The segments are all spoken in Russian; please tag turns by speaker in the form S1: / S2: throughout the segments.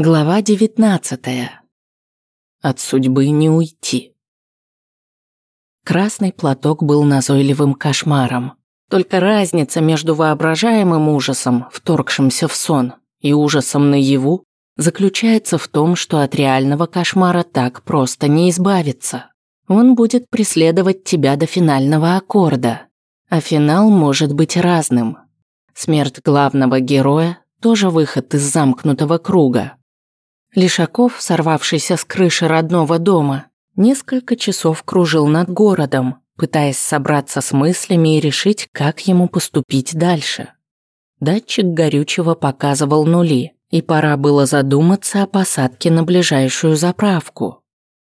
S1: Глава девятнадцатая. От судьбы не уйти. Красный платок был назойливым кошмаром. Только разница между воображаемым ужасом, вторгшимся в сон, и ужасом наяву заключается в том, что от реального кошмара так просто не избавиться. Он будет преследовать тебя до финального аккорда. А финал может быть разным. Смерть главного героя – тоже выход из замкнутого круга. Лишаков, сорвавшийся с крыши родного дома, несколько часов кружил над городом, пытаясь собраться с мыслями и решить, как ему поступить дальше. Датчик горючего показывал нули, и пора было задуматься о посадке на ближайшую заправку.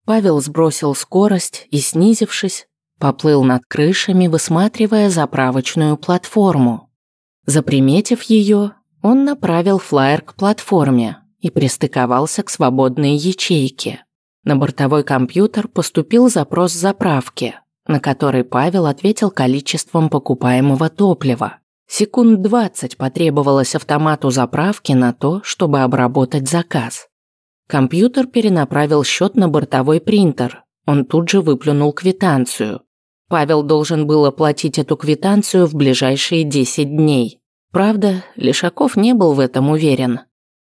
S1: Павел сбросил скорость и, снизившись, поплыл над крышами, высматривая заправочную платформу. Заприметив ее, он направил флайер к платформе, и пристыковался к свободной ячейке. На бортовой компьютер поступил запрос заправки, на который Павел ответил количеством покупаемого топлива. Секунд 20 потребовалось автомату заправки на то, чтобы обработать заказ. Компьютер перенаправил счет на бортовой принтер. Он тут же выплюнул квитанцию. Павел должен был оплатить эту квитанцию в ближайшие 10 дней. Правда, Лешаков не был в этом уверен.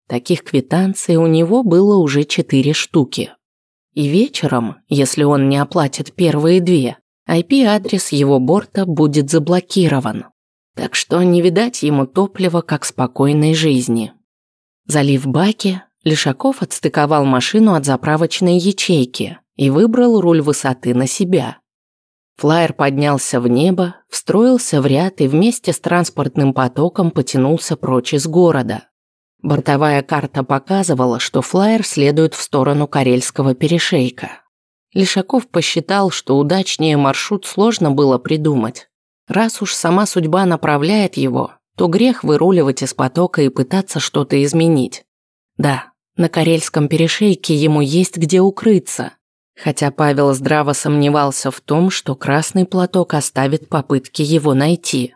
S1: Таких квитанций у него было уже четыре штуки. И вечером, если он не оплатит первые две, IP-адрес его борта будет заблокирован. Так что не видать ему топлива как спокойной жизни. Залив баки, Лешаков отстыковал машину от заправочной ячейки и выбрал руль высоты на себя. Флайер поднялся в небо, встроился в ряд и вместе с транспортным потоком потянулся прочь из города. Бортовая карта показывала, что флайер следует в сторону Карельского перешейка. Лишаков посчитал, что удачнее маршрут сложно было придумать. Раз уж сама судьба направляет его, то грех выруливать из потока и пытаться что-то изменить. Да, на Карельском перешейке ему есть где укрыться. Хотя Павел здраво сомневался в том, что красный платок оставит попытки его найти.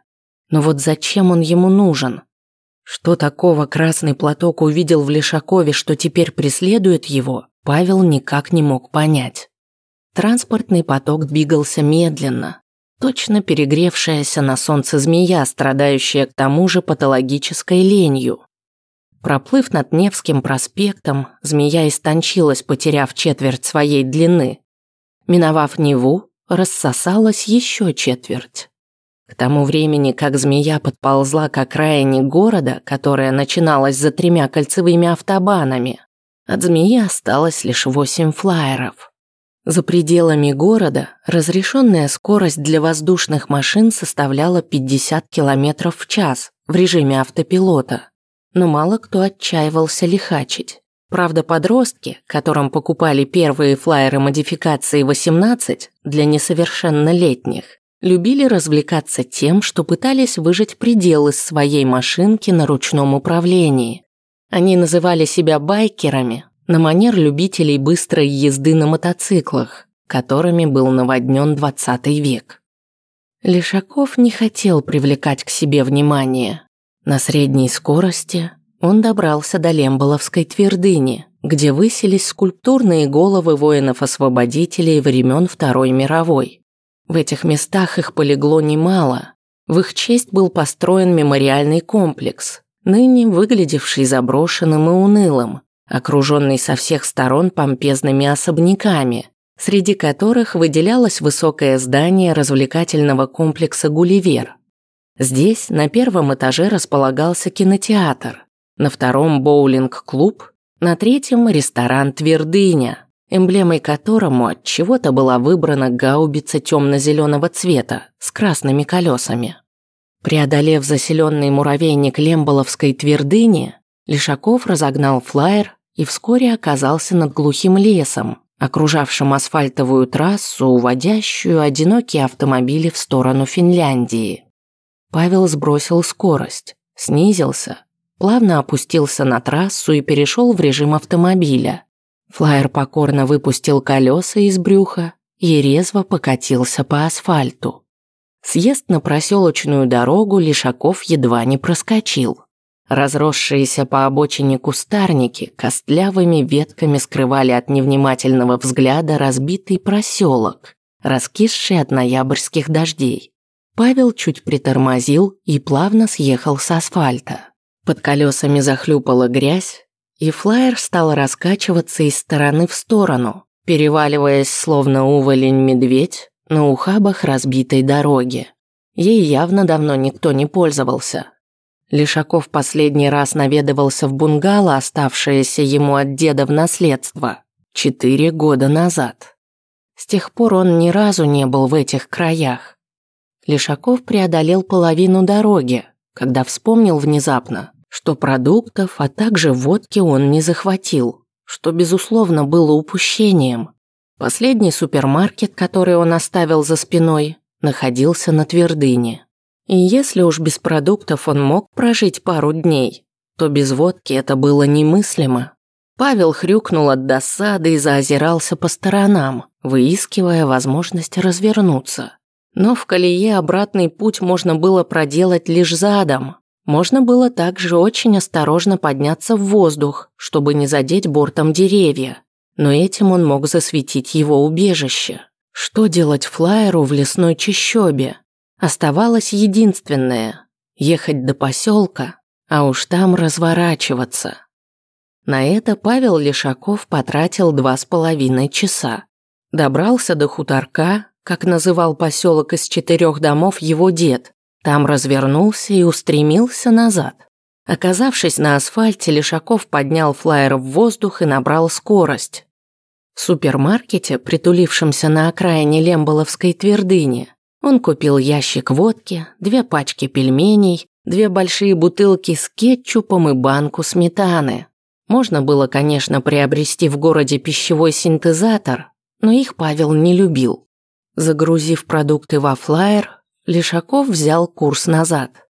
S1: Но вот зачем он ему нужен? Что такого красный платок увидел в Лешакове, что теперь преследует его, Павел никак не мог понять. Транспортный поток двигался медленно, точно перегревшаяся на солнце змея, страдающая к тому же патологической ленью. Проплыв над Невским проспектом, змея истончилась, потеряв четверть своей длины. Миновав Неву, рассосалась еще четверть. К тому времени, как змея подползла к окраине города, которая начиналась за тремя кольцевыми автобанами, от змеи осталось лишь восемь флайеров. За пределами города разрешенная скорость для воздушных машин составляла 50 км в час в режиме автопилота, но мало кто отчаивался лихачить. Правда, подростки, которым покупали первые флайеры модификации 18 для несовершеннолетних, любили развлекаться тем, что пытались выжать предел из своей машинки на ручном управлении. Они называли себя байкерами на манер любителей быстрой езды на мотоциклах, которыми был наводнен 20 век. Лешаков не хотел привлекать к себе внимание. На средней скорости он добрался до Лемболовской твердыни, где высились скульптурные головы воинов-освободителей времен Второй мировой. В этих местах их полегло немало. В их честь был построен мемориальный комплекс, ныне выглядевший заброшенным и унылым, окруженный со всех сторон помпезными особняками, среди которых выделялось высокое здание развлекательного комплекса «Гулливер». Здесь на первом этаже располагался кинотеатр, на втором – боулинг-клуб, на третьем – ресторан «Твердыня», эмблемой которому от чего-то была выбрана гаубица темно-зеленого цвета с красными колесами. Преодолев заселенный муравейник Лемболовской твердыни, Лишаков разогнал флайер и вскоре оказался над глухим лесом, окружавшим асфальтовую трассу, уводящую одинокие автомобили в сторону Финляндии. Павел сбросил скорость, снизился, плавно опустился на трассу и перешел в режим автомобиля – Флайер покорно выпустил колеса из брюха и резво покатился по асфальту. Съезд на проселочную дорогу Лишаков едва не проскочил. Разросшиеся по обочине кустарники костлявыми ветками скрывали от невнимательного взгляда разбитый проселок, раскисший от ноябрьских дождей. Павел чуть притормозил и плавно съехал с асфальта. Под колесами захлюпала грязь, и флайер стал раскачиваться из стороны в сторону, переваливаясь словно уволень-медведь на ухабах разбитой дороги. Ей явно давно никто не пользовался. Лишаков последний раз наведывался в бунгало, оставшееся ему от деда в наследство, четыре года назад. С тех пор он ни разу не был в этих краях. Лишаков преодолел половину дороги, когда вспомнил внезапно, что продуктов, а также водки он не захватил, что, безусловно, было упущением. Последний супермаркет, который он оставил за спиной, находился на твердыне. И если уж без продуктов он мог прожить пару дней, то без водки это было немыслимо. Павел хрюкнул от досады и заозирался по сторонам, выискивая возможность развернуться. Но в колее обратный путь можно было проделать лишь задом. Можно было также очень осторожно подняться в воздух, чтобы не задеть бортом деревья. Но этим он мог засветить его убежище. Что делать флайеру в лесной чащобе? Оставалось единственное – ехать до поселка, а уж там разворачиваться. На это Павел Лешаков потратил два с половиной часа. Добрался до хуторка, как называл поселок из четырех домов его дед. Там развернулся и устремился назад. Оказавшись на асфальте, Лешаков поднял флайер в воздух и набрал скорость. В супермаркете, притулившемся на окраине Лемболовской твердыни, он купил ящик водки, две пачки пельменей, две большие бутылки с кетчупом и банку сметаны. Можно было, конечно, приобрести в городе пищевой синтезатор, но их Павел не любил. Загрузив продукты во флайер, Лишаков взял курс назад.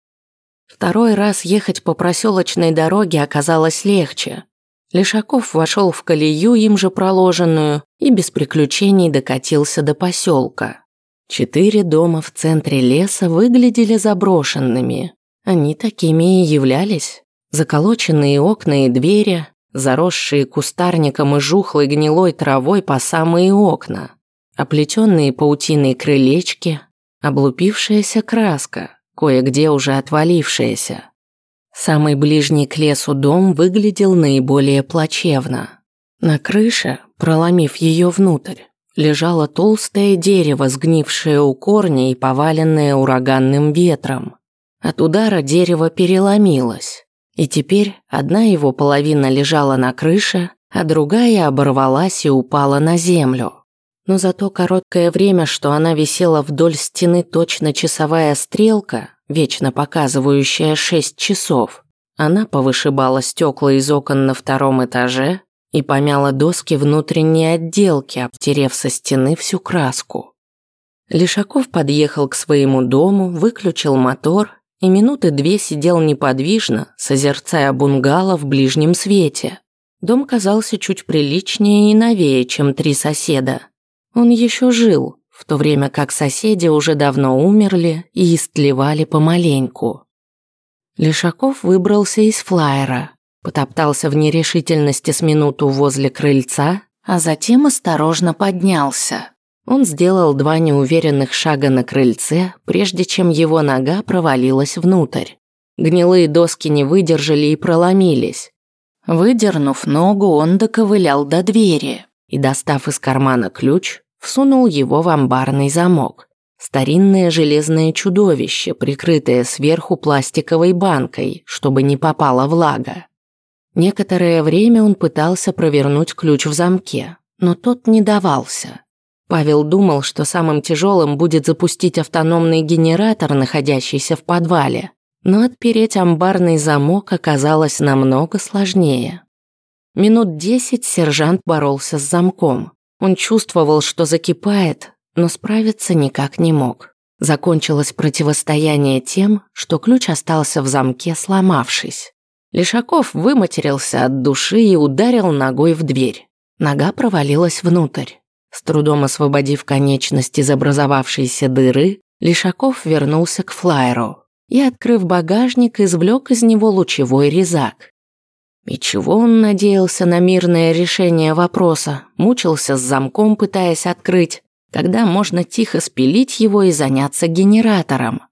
S1: Второй раз ехать по проселочной дороге оказалось легче. Лишаков вошел в колею, им же проложенную, и без приключений докатился до поселка. Четыре дома в центре леса выглядели заброшенными. Они такими и являлись. Заколоченные окна и двери, заросшие кустарником и жухлой гнилой травой по самые окна, оплетенные паутиной крылечки, облупившаяся краска, кое-где уже отвалившаяся. Самый ближний к лесу дом выглядел наиболее плачевно. На крыше, проломив ее внутрь, лежало толстое дерево, сгнившее у корня и поваленное ураганным ветром. От удара дерево переломилось, и теперь одна его половина лежала на крыше, а другая оборвалась и упала на землю. Но за то короткое время, что она висела вдоль стены точно часовая стрелка, вечно показывающая шесть часов, она повышибала стекла из окон на втором этаже и помяла доски внутренней отделки, обтерев со стены всю краску. Лишаков подъехал к своему дому, выключил мотор и минуты две сидел неподвижно, созерцая бунгало в ближнем свете. Дом казался чуть приличнее и новее, чем три соседа. Он еще жил, в то время как соседи уже давно умерли и истлевали помаленьку. Лишаков выбрался из флайера, потоптался в нерешительности с минуту возле крыльца, а затем осторожно поднялся. Он сделал два неуверенных шага на крыльце, прежде чем его нога провалилась внутрь. Гнилые доски не выдержали и проломились. Выдернув ногу, он доковылял до двери и, достав из кармана ключ, всунул его в амбарный замок. Старинное железное чудовище, прикрытое сверху пластиковой банкой, чтобы не попала влага. Некоторое время он пытался провернуть ключ в замке, но тот не давался. Павел думал, что самым тяжелым будет запустить автономный генератор, находящийся в подвале, но отпереть амбарный замок оказалось намного сложнее. Минут десять сержант боролся с замком. Он чувствовал, что закипает, но справиться никак не мог. Закончилось противостояние тем, что ключ остался в замке, сломавшись. Лишаков выматерился от души и ударил ногой в дверь. Нога провалилась внутрь. С трудом освободив конечность из образовавшейся дыры, Лишаков вернулся к флайеру и, открыв багажник, извлек из него лучевой резак. И чего он надеялся на мирное решение вопроса, мучился с замком, пытаясь открыть, когда можно тихо спилить его и заняться генератором.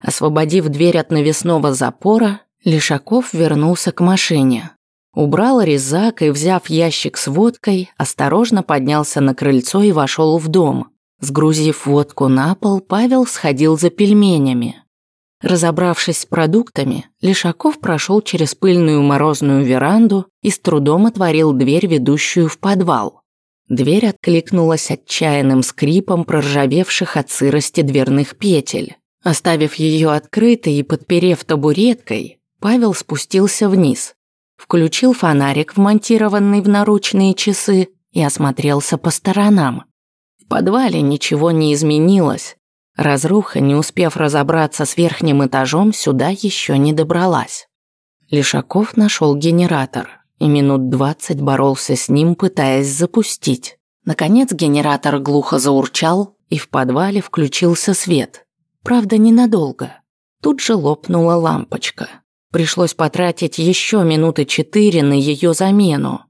S1: Освободив дверь от навесного запора, Лишаков вернулся к машине. Убрал резак и, взяв ящик с водкой, осторожно поднялся на крыльцо и вошел в дом. Сгрузив водку на пол, Павел сходил за пельменями. Разобравшись с продуктами, Лишаков прошел через пыльную морозную веранду и с трудом отворил дверь, ведущую в подвал. Дверь откликнулась отчаянным скрипом проржавевших от сырости дверных петель. Оставив ее открытой и подперев табуреткой, Павел спустился вниз, включил фонарик, вмонтированный в наручные часы, и осмотрелся по сторонам. В подвале ничего не изменилось. Разруха, не успев разобраться с верхним этажом, сюда еще не добралась. Лишаков нашел генератор и минут двадцать боролся с ним, пытаясь запустить. Наконец генератор глухо заурчал, и в подвале включился свет. Правда, ненадолго. Тут же лопнула лампочка. Пришлось потратить еще минуты четыре на ее замену.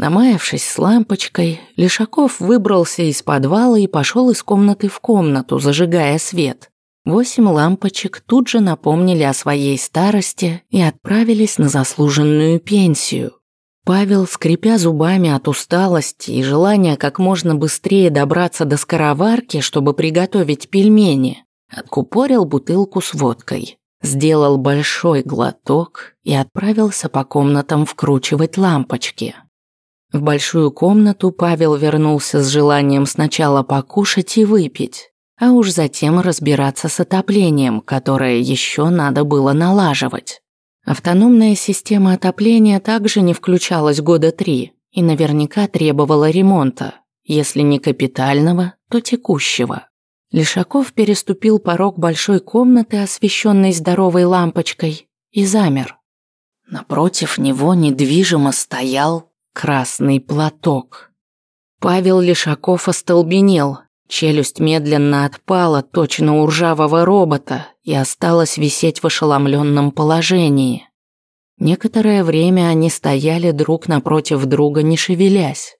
S1: Намаявшись с лампочкой, Лишаков выбрался из подвала и пошел из комнаты в комнату, зажигая свет. Восемь лампочек тут же напомнили о своей старости и отправились на заслуженную пенсию. Павел, скрипя зубами от усталости и желания как можно быстрее добраться до скороварки, чтобы приготовить пельмени, откупорил бутылку с водкой, сделал большой глоток и отправился по комнатам вкручивать лампочки. В большую комнату Павел вернулся с желанием сначала покушать и выпить, а уж затем разбираться с отоплением, которое еще надо было налаживать. Автономная система отопления также не включалась года три и наверняка требовала ремонта, если не капитального, то текущего. Лишаков переступил порог большой комнаты, освещенной здоровой лампочкой, и замер. Напротив него недвижимо стоял красный платок. Павел Лишаков остолбенел, челюсть медленно отпала, точно у ржавого робота, и осталась висеть в ошеломленном положении. Некоторое время они стояли друг напротив друга, не шевелясь.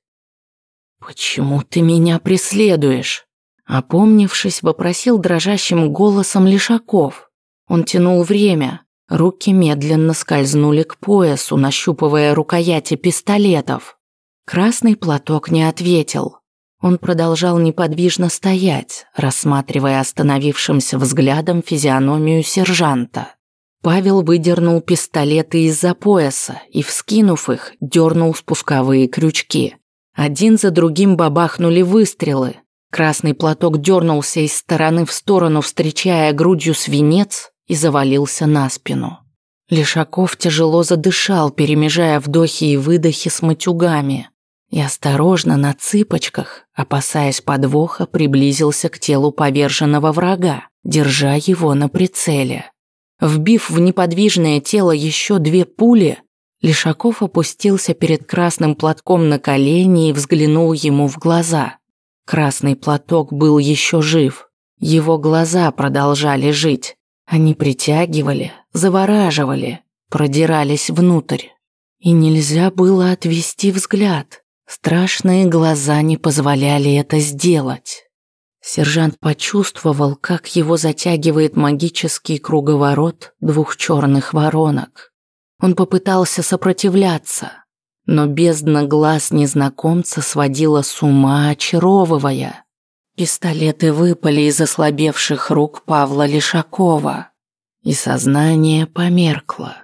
S1: «Почему ты меня преследуешь?» Опомнившись, вопросил дрожащим голосом Лишаков. Он тянул время, Руки медленно скользнули к поясу, нащупывая рукояти пистолетов. Красный платок не ответил. Он продолжал неподвижно стоять, рассматривая остановившимся взглядом физиономию сержанта. Павел выдернул пистолеты из-за пояса и, вскинув их, дернул спусковые крючки. Один за другим бабахнули выстрелы. Красный платок дернулся из стороны в сторону, встречая грудью свинец, и завалился на спину. Лишаков тяжело задышал, перемежая вдохи и выдохи с матюгами, и осторожно на цыпочках, опасаясь подвоха, приблизился к телу поверженного врага, держа его на прицеле. Вбив в неподвижное тело еще две пули, Лишаков опустился перед красным платком на колени и взглянул ему в глаза. Красный платок был еще жив. Его глаза продолжали жить. Они притягивали, завораживали, продирались внутрь. И нельзя было отвести взгляд. Страшные глаза не позволяли это сделать. Сержант почувствовал, как его затягивает магический круговорот двух черных воронок. Он попытался сопротивляться, но бездна глаз незнакомца сводила с ума, очаровывая. Пистолеты выпали из ослабевших рук Павла Лишакова, и сознание померкло.